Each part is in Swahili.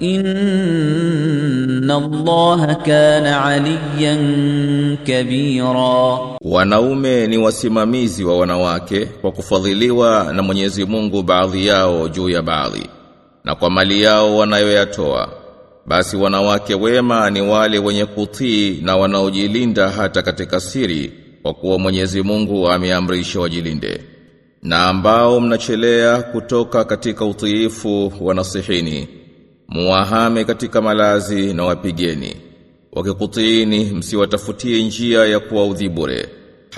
Inna Allah kana aliyan kabira. Wanaume ni wasimamizi wa wanawake kwa kufadhiliwa na Mwenyezi Mungu baadhi yao juu ya baadhi na kwa mali yao wanayoyatoa. Basi wanawake wema ni wale wenye kutii na wanaojilinda hata katika siri kwa kuwa Mwenyezi Mungu ameamrisha wajilinde. Na ambao mnachelea kutoka katika utiifu wanasihini muwahame katika malazi na wapigeni. Wakikutiini msiwatafutie njia ya kuwa udhibure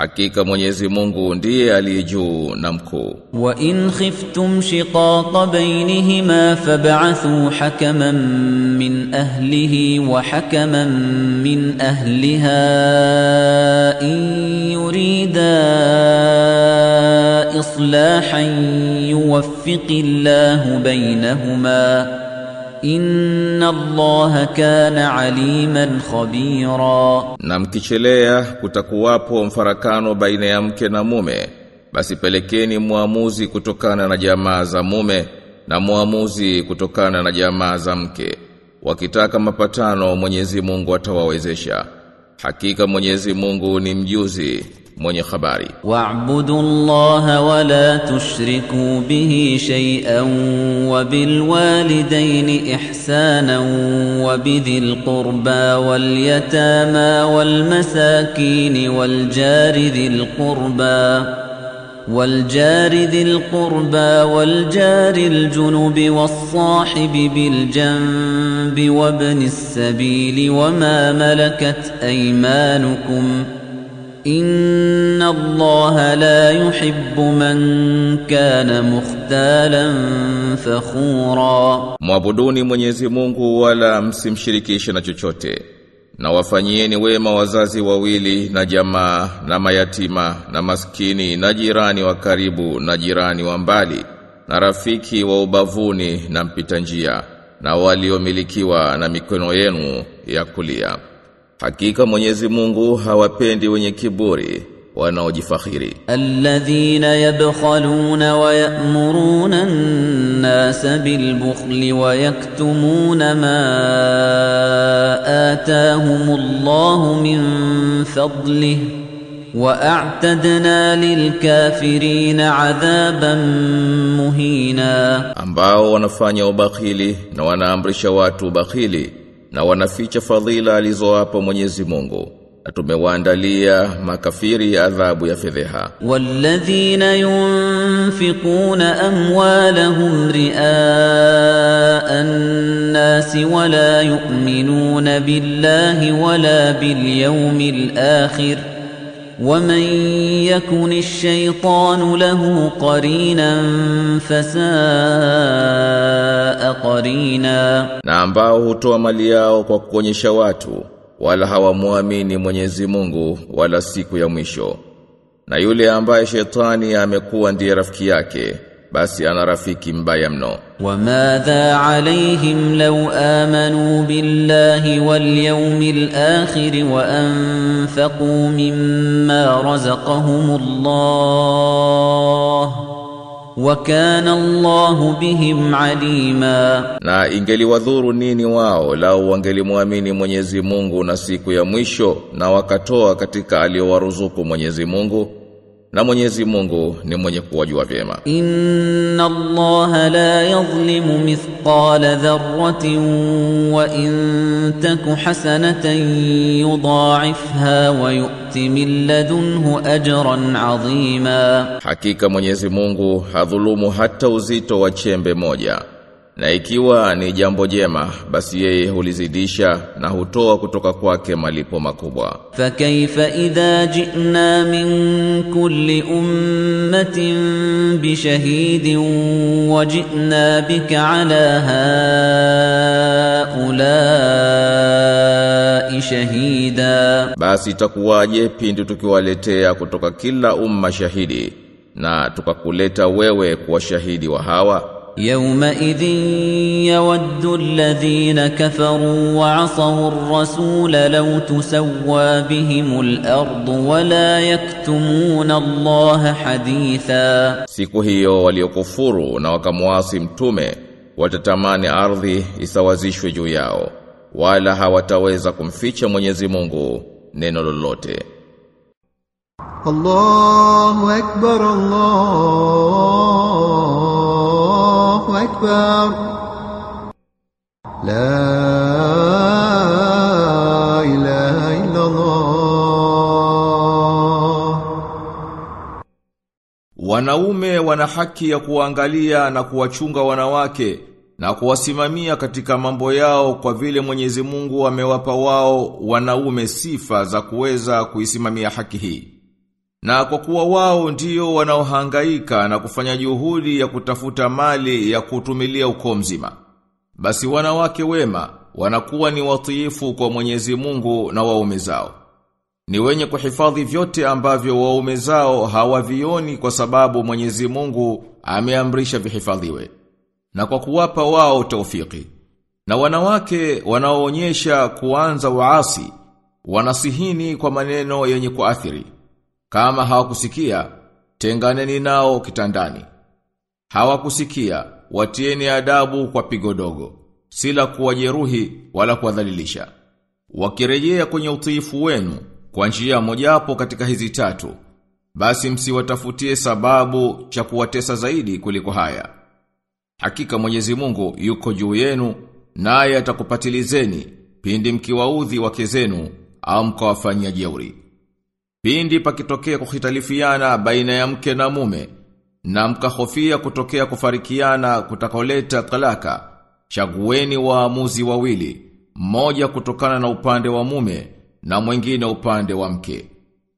Hakika Mwenyezi Mungu ndiye aliye juu na mkuu. Wa in khiftum shiqaqa bainihima fab'athu hakaman min ahlihi wa hakaman min ahliha in yurida islahan yuwaffiqillahu bainahuma Inna Allaha kana aliman khabira, na mkichelea kutakuwapo mfarakano baina ya mke na mume, basi pelekeni muamuzi kutokana na jamaa za mume na muamuzi kutokana na jamaa za mke. Wakitaka mapatano Mwenyezi Mungu atawawezesha. Hakika Mwenyezi Mungu ni mjuzi mwenye habari wa'budu Allah wa la tushriku bihi shay'an wa bil walidayni ihsanan wa bidhil qurba wal yatama wal masakin wal jari dhil qurba والجار ذي القربى والجار الجنب والصاحب بالجنب وابن السبيل وما ملكت أيمانكم ۖ إن الله لا يحب من كان مختالا فخورا Mwabuduni Mwenyezi Mungu wala msimshirikishe na chochote. Na wafanyieni wema wazazi wawili na jamaa na mayatima na maskini na jirani wa karibu na jirani wa mbali na rafiki wa ubavuni na mpita njia na waliomilikiwa na mikono yenu ya kulia. Hakika Mwenyezi Mungu hawapendi wenye kiburi wanaojifakhiri. Alladhina yabkhaluna wa ya'muruna an-nasa bil bukhli wa yaktumuna ma ataahumullahu min fadlihi Waatadna lilkafirina adhaban muhina, ambao wanafanya ubakhili na wanaamrisha watu ubakhili na wanaficha fadhila alizowapa Mwenyezi Mungu na tumewaandalia makafiri adhabu ya fedheha والذين ينفقون أموالهم رئاء الناس ولا يؤمنون بالله ولا باليوم الآخر ومن يكن الشيطان له قرينا فساء قرينا na ambao hutoa mali yao kwa kuonyesha watu wala hawamwamini Mwenyezi Mungu wala siku ya mwisho na yule ambaye shetani amekuwa ndiye rafiki yake basi ana rafiki mbaya mno. Wamadha alaihim law amanu billahi wal yawmil akhir wa anfaqu mimma razaqahumullah wa kana Allahu bihim alima. Na ingeliwadhuru nini wao lao wangelimwamini Mwenyezi Mungu na siku ya mwisho na wakatoa katika aliyowaruzuku Mwenyezi Mungu? na Mwenyezi Mungu ni mwenye kuwajua vyema. Inna Allah la yadhlimu mithqala dharratin wa in taku hasanatan yudha'ifha wa yu'ti min ladunhu ajran 'azima. Hakika Mwenyezi Mungu hadhulumu hata uzito wa chembe moja na ikiwa ni jambo jema basi yeye hulizidisha na hutoa kutoka kwake malipo makubwa. Fa kaifa idha ji'na min kulli ummatin bi shahidin wa ji'na bika ala haula shahida. Basi itakuwaje pindi tukiwaletea kutoka kila umma shahidi na tukakuleta wewe kuwa shahidi wa hawa? يومئذ يود الذين كفروا وعصوا الرسول لو تسوى بهم الأرض ولا يكتمون الله حديثا Siku hiyo waliokufuru na wakamwasi mtume watatamani ardhi isawazishwe juu yao wala hawataweza kumficha Mwenyezi Mungu neno lolote. الله أكبر الله أكبر لا إله إلا الله Wanaume wana haki ya kuangalia na kuwachunga wanawake na kuwasimamia katika mambo yao kwa vile Mwenyezi Mungu amewapa wao wanaume sifa za kuweza kuisimamia haki hii. Na kwa kuwa wao ndio wanaohangaika na kufanya juhudi ya kutafuta mali ya kutumilia uko mzima. Basi wanawake wema wanakuwa ni watiifu kwa Mwenyezi Mungu na waume zao. Ni wenye kuhifadhi vyote ambavyo waume zao hawavioni kwa sababu Mwenyezi Mungu ameamrisha vihifadhiwe. Na kwa kuwapa wao taufiki. Na wanawake wanaoonyesha kuanza waasi wanasihini kwa maneno yenye kuathiri. Kama hawakusikia, tenganeni nao kitandani. Hawakusikia, watieni adabu kwa pigo dogo, sila kuwajeruhi wala kuwadhalilisha. Wakirejea kwenye utiifu wenu kwa njia mojapo katika hizi tatu, basi msiwatafutie sababu cha kuwatesa zaidi kuliko haya. Hakika Mwenyezi Mungu yuko juu yenu, naye atakupatilizeni pindi mkiwaudhi wake zenu au mkawafanyia jeuri. Pindi pakitokea kuhitalifiana baina ya mke na mume na mkahofia kutokea kufarikiana kutakoleta talaka, chagueni waamuzi wawili, mmoja kutokana na upande wa mume na mwingine upande wa mke.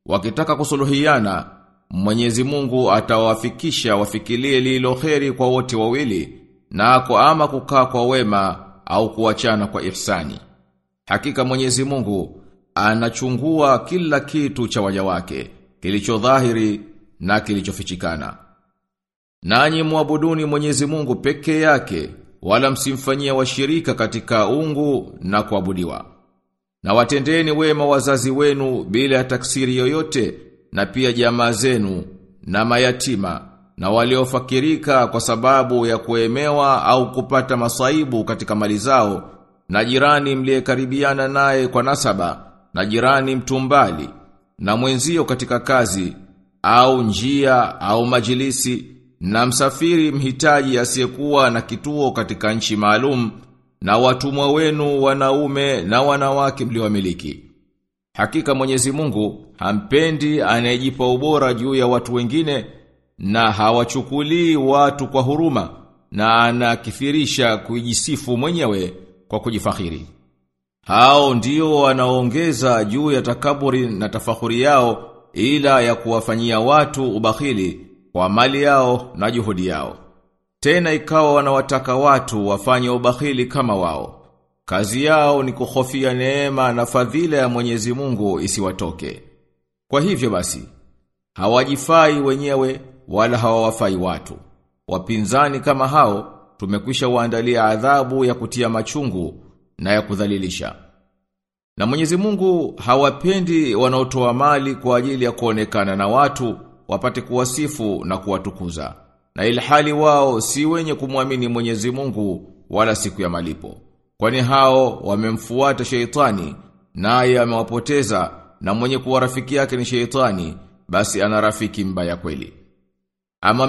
Wakitaka kusuluhiana, Mwenyezi Mungu atawafikisha wafikilie lilo heri kwa wote wawili, na kwa ama kukaa kwa wema au kuachana kwa ihsani. Hakika Mwenyezi Mungu anachungua kila kitu cha waja wake, kilicho dhahiri na kilichofichikana. Nanyi muabuduni Mwenyezi Mungu peke yake, wala msimfanyia washirika katika ungu na kuabudiwa. Na watendeni wema wazazi wenu bila ya taksiri yoyote, na pia jamaa zenu, na mayatima, na waliofakirika kwa sababu ya kuemewa au kupata masaibu katika mali zao, na jirani mliyekaribiana naye kwa nasaba, na jirani mtumbali, na mwenzio katika kazi, au njia, au majilisi, na msafiri mhitaji asiyekuwa na kituo katika nchi maalum, na watumwa wenu wanaume na wanawake mliowamiliki. Hakika Mwenyezi Mungu hampendi anayejipa ubora juu ya watu wengine na hawachukulii watu kwa huruma na anakifirisha kujisifu mwenyewe kwa kujifakhiri. Hao ndio wanaongeza juu ya takaburi na tafahuri yao ila ya kuwafanyia watu ubakhili kwa mali yao na juhudi yao. Tena ikawa wanawataka watu wafanye ubakhili kama wao. Kazi yao ni kuhofia neema na fadhila ya Mwenyezi Mungu isiwatoke. Kwa hivyo basi, hawajifai wenyewe wala hawawafai watu. Wapinzani kama hao tumekwisha waandalia adhabu ya kutia machungu na ya kudhalilisha. Na Mwenyezi Mungu hawapendi wanaotoa mali kwa ajili ya kuonekana na watu wapate kuwasifu na kuwatukuza. Na ilhali wao si wenye kumwamini Mwenyezi Mungu wala siku ya malipo. Kwani hao wamemfuata sheitani naye amewapoteza na mwenye kuwa rafiki yake ni sheitani basi ana rafiki mbaya kweli. Ama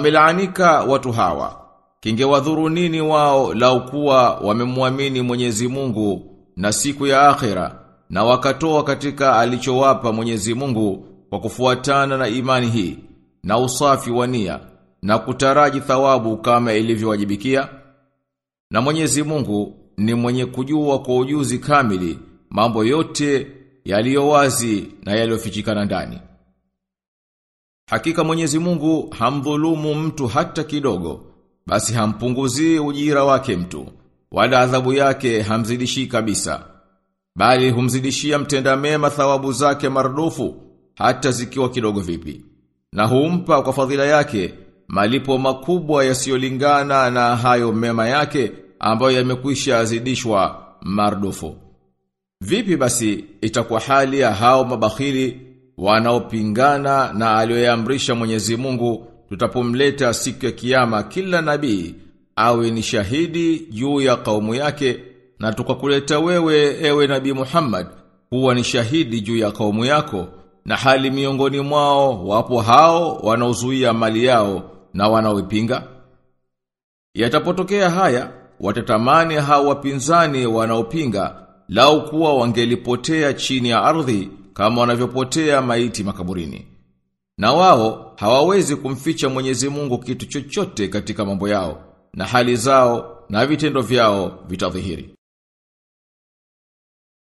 watu hawa kingewadhuru nini wao laukuwa wamemwamini Mwenyezi Mungu na siku ya akhera na wakatoa katika alichowapa Mwenyezi Mungu kwa kufuatana na imani hii na usafi wa nia na kutaraji thawabu kama ilivyowajibikia Na Mwenyezi Mungu ni mwenye kujua kwa ujuzi kamili mambo yote yaliyo wazi na yaliyofichikana ndani. Hakika Mwenyezi Mungu hamdhulumu mtu hata kidogo, basi hampunguzi ujira wake mtu, wala adhabu yake hamzidishi kabisa. Bali humzidishia mtenda mema thawabu zake mardufu hata zikiwa kidogo vipi. Na humpa kwa fadhila yake malipo makubwa yasiyolingana na hayo mema yake ambayo yamekwisha azidishwa mardufu. Vipi basi itakuwa hali ya hao mabakhili wanaopingana na aliyoyaamrisha Mwenyezi Mungu tutapomleta siku ya kiyama kila nabii awe ni shahidi juu ya kaumu yake na tukakuleta wewe ewe nabii Muhammad huwa ni shahidi juu ya kaumu yako na hali miongoni mwao wapo hao wanaozuia mali yao na wanaoipinga Yatapotokea haya watatamani hao wapinzani wanaopinga lau kuwa wangelipotea chini ya ardhi kama wanavyopotea maiti makaburini. Na wao hawawezi kumficha Mwenyezi Mungu kitu chochote katika mambo yao na hali zao na vitendo vyao vitadhihiri.